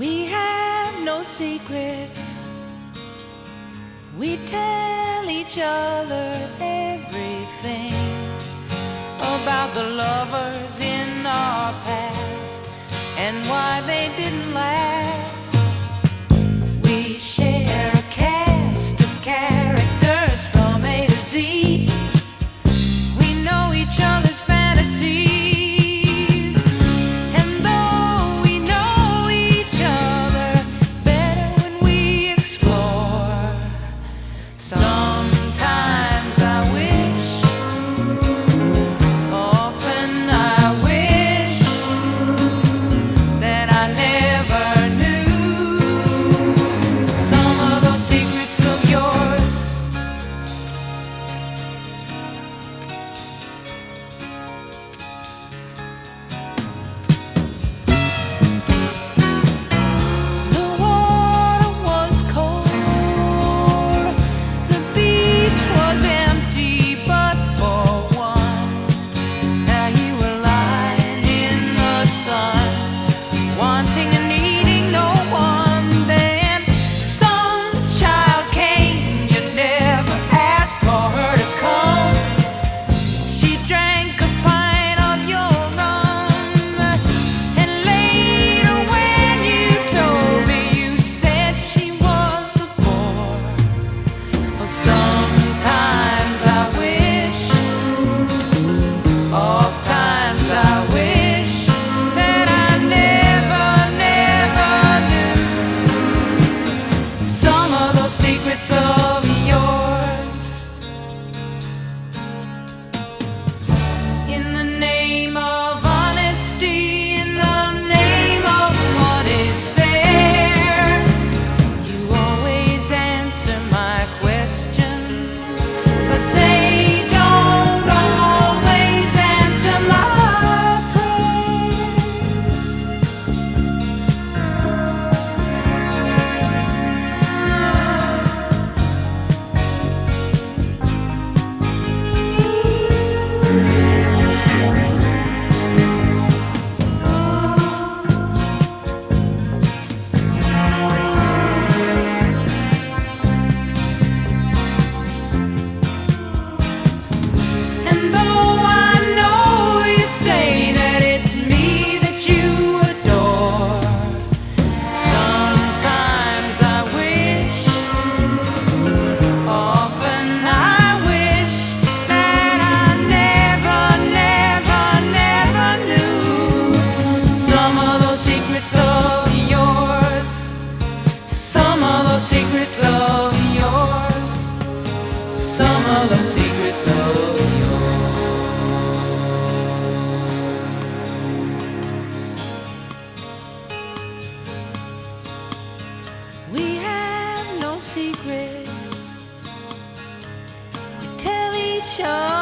We have no secrets. We tell each other everything about the lovers in our past and why they didn't last. wanting a need. Some of those secrets of yours. Some of those secrets of yours. Some of those secrets of yours. We have no secrets. We tell each other.